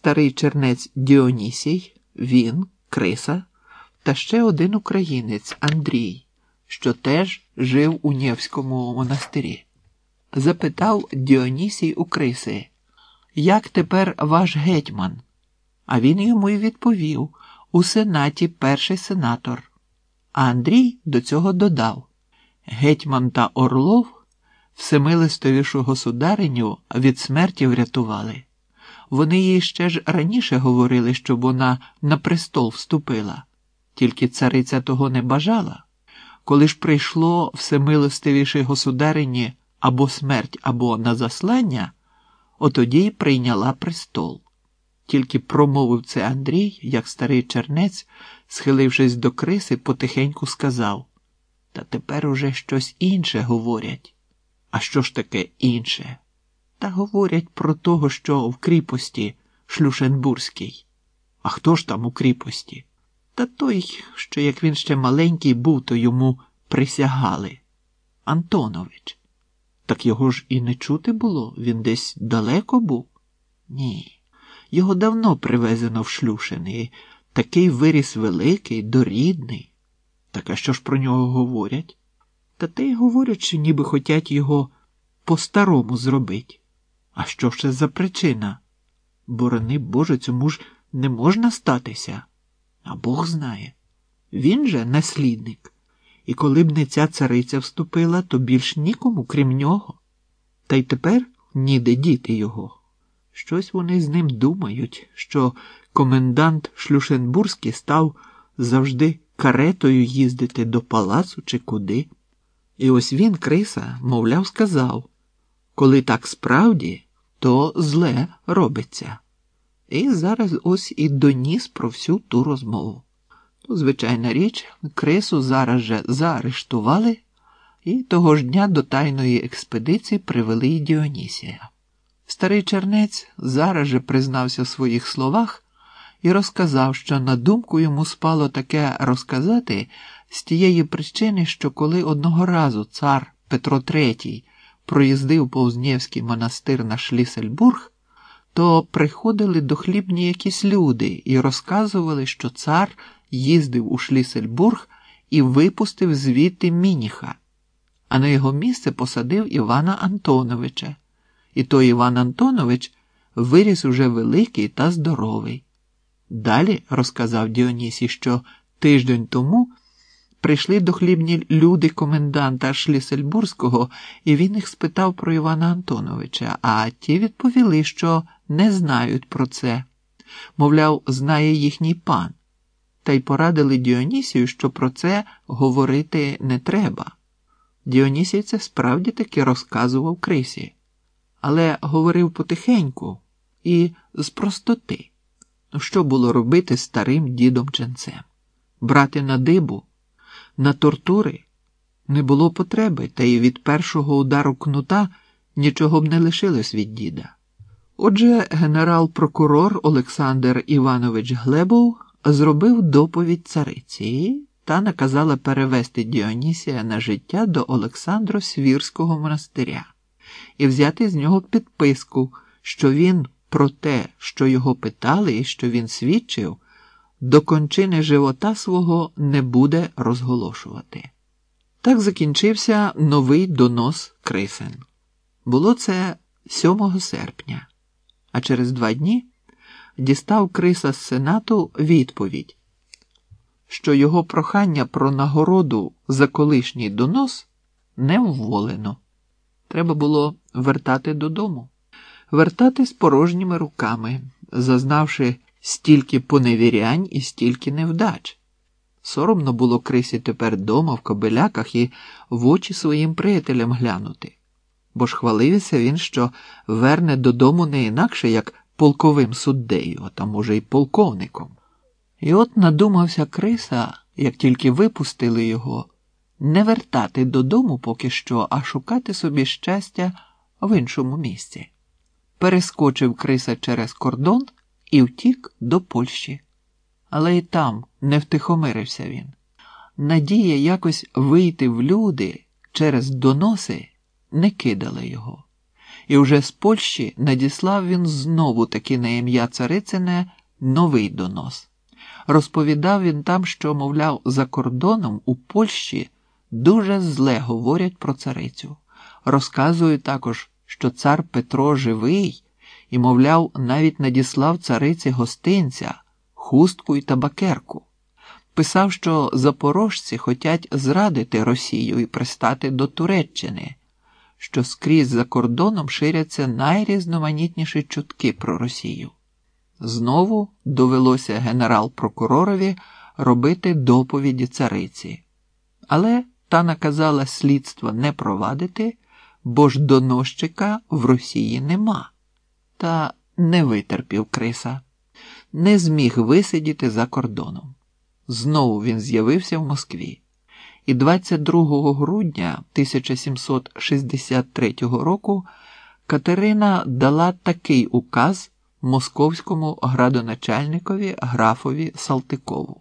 старий чернець Діонісій, він, Криса та ще один українець Андрій, що теж жив у Нєвському монастирі. Запитав Діонісій у Криси, як тепер ваш гетьман? А він йому й відповів у сенаті перший сенатор. А Андрій до цього додав Гетьман та Орлов всемилистовішу государиню від смерті врятували. Вони їй ще ж раніше говорили, щоб вона на престол вступила, тільки цариця того не бажала. Коли ж прийшло всемилостивішій государині або смерть, або на заслання, отоді й прийняла престол. Тільки промовив це Андрій, як старий чернець, схилившись до криси, потихеньку сказав Та тепер уже щось інше говорять. А що ж таке інше? Та говорять про того, що в кріпості Шлюшенбурзькій. А хто ж там у кріпості? Та той, що як він ще маленький був, то йому присягали. Антонович. Так його ж і не чути було, він десь далеко був? Ні. Його давно привезено в Шлюшини, такий виріс великий, дорідний. Так а що ж про нього говорять? Та те й говорять, що ніби хотять його по-старому зробить. А що це за причина? Борони Боже, цьому ж не можна статися. А Бог знає. Він же наслідник. І коли б не ця цариця вступила, то більш нікому, крім нього. Та й тепер ніде діти його. Щось вони з ним думають, що комендант Шлюшенбурзький став завжди каретою їздити до палацу чи куди. І ось він, Криса, мовляв, сказав коли так справді, то зле робиться. І зараз ось і доніс про всю ту розмову. Ну, звичайна річ, Крису зараз же заарештували, і того ж дня до тайної експедиції привели й Діонісія. Старий чернець зараз же признався в своїх словах і розказав, що на думку йому спало таке розказати з тієї причини, що коли одного разу цар Петро III проїздив повз Нєвський монастир на Шлісельбург, то приходили до хлібні якісь люди і розказували, що цар їздив у Шлісельбург і випустив звідти Мініха, а на його місце посадив Івана Антоновича. І той Іван Антонович виріс уже великий та здоровий. Далі розказав Діонісій, що тиждень тому прийшли до хлібні люди коменданта Шлісельбурзького, і він їх спитав про Івана Антоновича, а ті відповіли, що не знають про це. Мовляв, знає їхній пан. Та й порадили Діонісію, що про це говорити не треба. Діонісій це справді таки розказував Крисі, але говорив потихеньку і з простоти. Ну, що було робити старим дідом ченцем? Брати на дибу, на тортури не було потреби, та й від першого удару кнута нічого б не лишилось від діда. Отже, генерал-прокурор Олександр Іванович Глебов зробив доповідь цариці та наказала перевести Діонісія на життя до Олександро Свірського монастиря і взяти з нього підписку, що він про те, що його питали і що він свідчив, до кончини живота свого не буде розголошувати. Так закінчився новий донос Крисен. Було це 7 серпня, а через два дні дістав Криса з Сенату відповідь, що його прохання про нагороду за колишній донос не вволено. Треба було вертати додому, вертати з порожніми руками, зазнавши стільки поневірянь і стільки невдач. Соромно було Крисі тепер дома в кобиляках і в очі своїм приятелям глянути, бо ж хвалився він, що верне додому не інакше, як полковим суддею, а може, й полковником. І от надумався Криса, як тільки випустили його, не вертати додому поки що, а шукати собі щастя в іншому місці. Перескочив Криса через кордон і втік до Польщі. Але і там не втихомирився він. Надія якось вийти в люди через доноси не кидала його. І вже з Польщі надіслав він знову таки на ім'я Царицине новий донос. Розповідав він там, що, мовляв, за кордоном у Польщі дуже зле говорять про царицю. Розказують також, що цар Петро живий і, мовляв, навіть надіслав цариці гостинця, хустку і табакерку. Писав, що запорожці хотять зрадити Росію і пристати до Туреччини, що скрізь за кордоном ширяться найрізноманітніші чутки про Росію. Знову довелося генерал-прокуророві робити доповіді цариці, але та наказала слідство не провадити, бо ж доносчика в Росії нема. Та не витерпів Криса, не зміг висидіти за кордоном. Знову він з'явився в Москві. І 22 грудня 1763 року Катерина дала такий указ московському градоначальникові графові Салтикову.